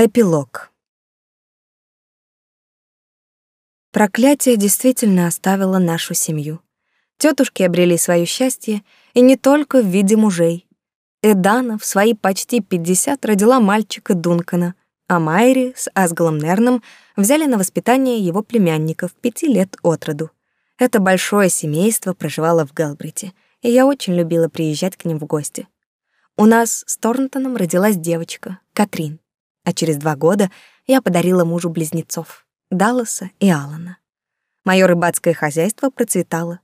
Эпилог. Проклятие действительно оставило нашу семью. Тетушки обрели свое счастье, и не только в виде мужей. Эдана в свои почти 50 родила мальчика Дункана, а Майри с Асгалом Нерном взяли на воспитание его племянников пяти лет от роду. Это большое семейство проживало в Галбрите, и я очень любила приезжать к ним в гости. У нас с Торнтоном родилась девочка, Катрин а через два года я подарила мужу близнецов — Далласа и Алана. Мое рыбацкое хозяйство процветало.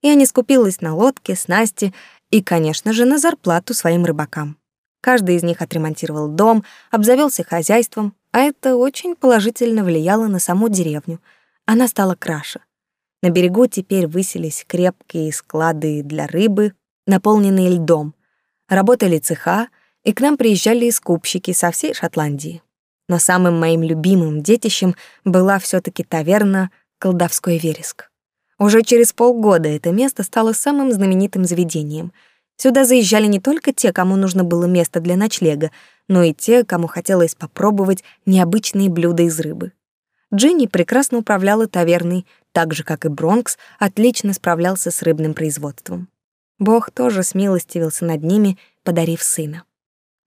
Я не скупилась на лодки, снасти и, конечно же, на зарплату своим рыбакам. Каждый из них отремонтировал дом, обзавелся хозяйством, а это очень положительно влияло на саму деревню. Она стала краше. На берегу теперь высились крепкие склады для рыбы, наполненные льдом. Работали цеха, и к нам приезжали скупщики со всей Шотландии. Но самым моим любимым детищем была все таки таверна «Колдовской вереск». Уже через полгода это место стало самым знаменитым заведением. Сюда заезжали не только те, кому нужно было место для ночлега, но и те, кому хотелось попробовать необычные блюда из рыбы. Джинни прекрасно управляла таверной, так же, как и Бронкс отлично справлялся с рыбным производством. Бог тоже смилостивился над ними, подарив сына.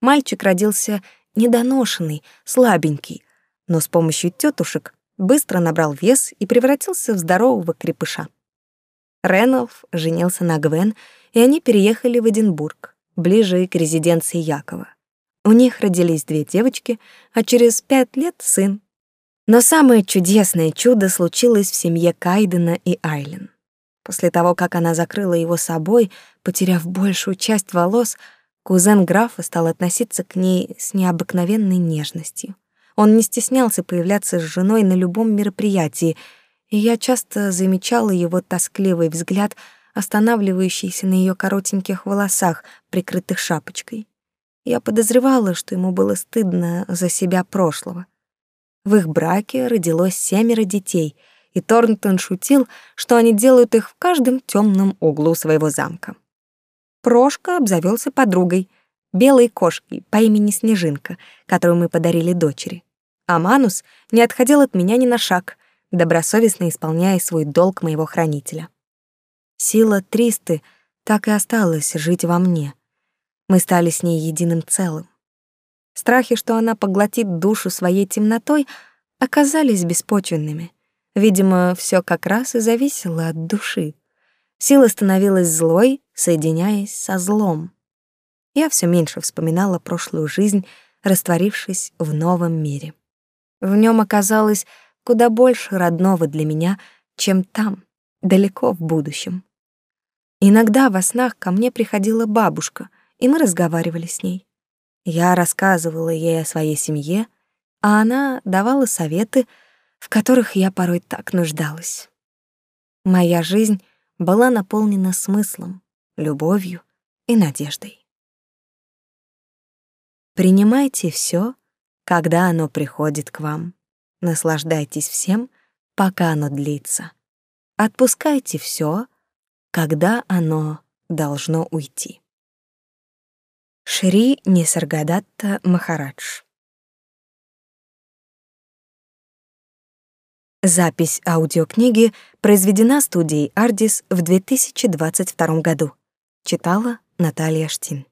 Мальчик родился недоношенный, слабенький, но с помощью тетушек быстро набрал вес и превратился в здорового крепыша. Ренолф женился на Гвен, и они переехали в Эдинбург, ближе к резиденции Якова. У них родились две девочки, а через пять лет сын. Но самое чудесное чудо случилось в семье Кайдена и Айлен. После того, как она закрыла его собой, потеряв большую часть волос, Кузен графа стал относиться к ней с необыкновенной нежностью. Он не стеснялся появляться с женой на любом мероприятии, и я часто замечала его тоскливый взгляд, останавливающийся на ее коротеньких волосах, прикрытых шапочкой. Я подозревала, что ему было стыдно за себя прошлого. В их браке родилось семеро детей, и Торнтон шутил, что они делают их в каждом темном углу своего замка. Прошка обзавелся подругой, белой кошкой по имени Снежинка, которую мы подарили дочери. А Манус не отходил от меня ни на шаг, добросовестно исполняя свой долг моего хранителя. Сила Тристы так и осталась жить во мне. Мы стали с ней единым целым. Страхи, что она поглотит душу своей темнотой, оказались беспочвенными. Видимо, все как раз и зависело от души. Сила становилась злой, соединяясь со злом. Я все меньше вспоминала прошлую жизнь, растворившись в новом мире. В нем оказалось куда больше родного для меня, чем там, далеко в будущем. Иногда во снах ко мне приходила бабушка, и мы разговаривали с ней. Я рассказывала ей о своей семье, а она давала советы, в которых я порой так нуждалась. Моя жизнь была наполнена смыслом, любовью и надеждой. Принимайте все, когда оно приходит к вам. Наслаждайтесь всем, пока оно длится. Отпускайте все, когда оно должно уйти. Шри Нисаргадатта Махарадж Запись аудиокниги произведена студией Ardis в 2022 году. Читала Наталья Штин.